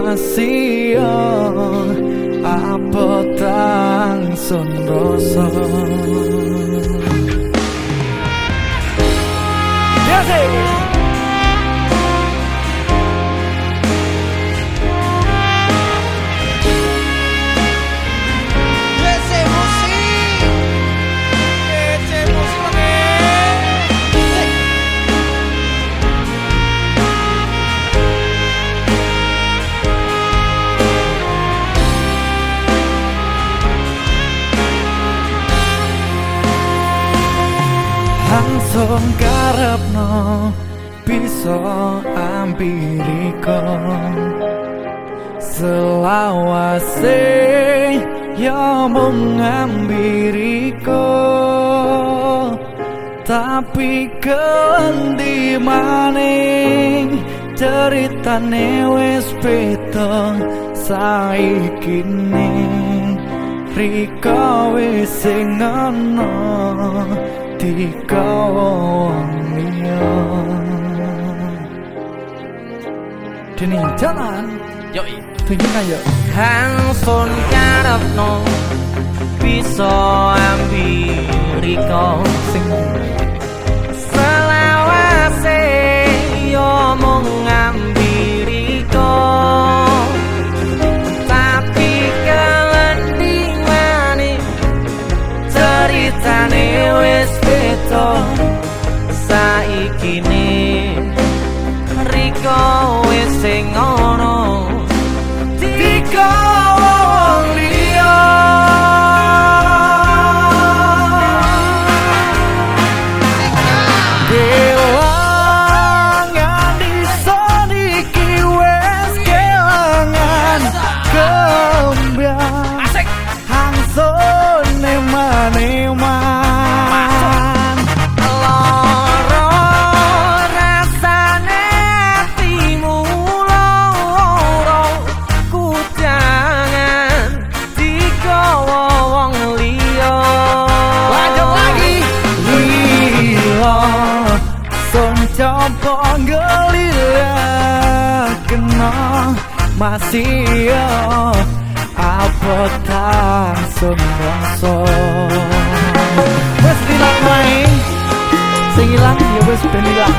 masih apa tang sun rasa langsung karepno bisa ambiriko selawase ya mung ambiriko tapi kendi maning ceritane wis beda saiki ning. Rika wis ana ikaw ang iyon Tinintanan Yoi Tingin na yun Hanson karap no Piso ang biri ko Sing beda saiki Coba ngelila Kena? Masih ya Apa tak rasa Wes hilang main Sing hilang ya wes ben hilang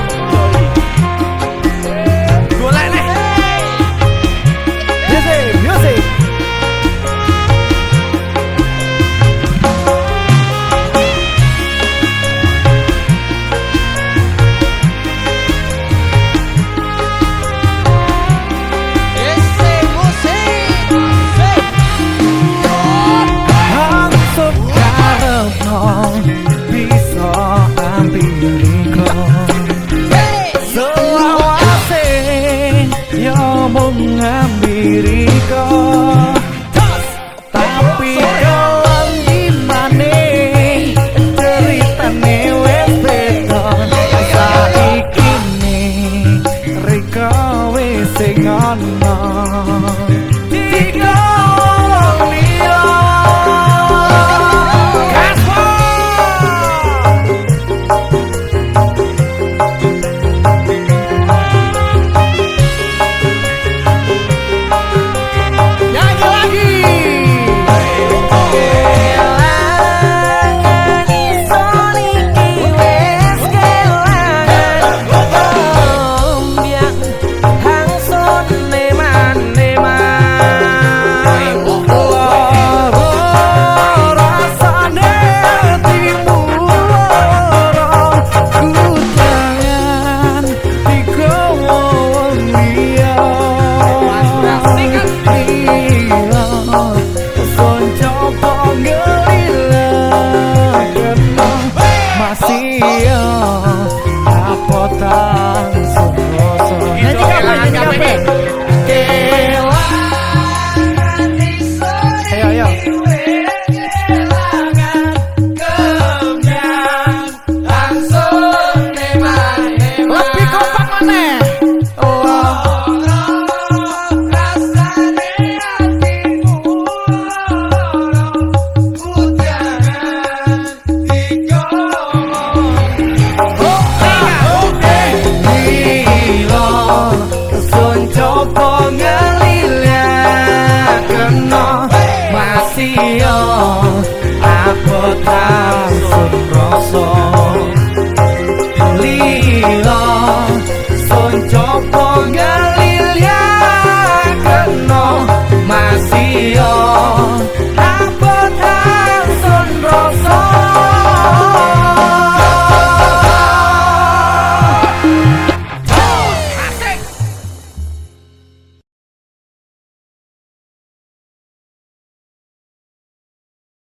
siya coba ngelilekno masih yo. Aku sun rasa? Lilo sun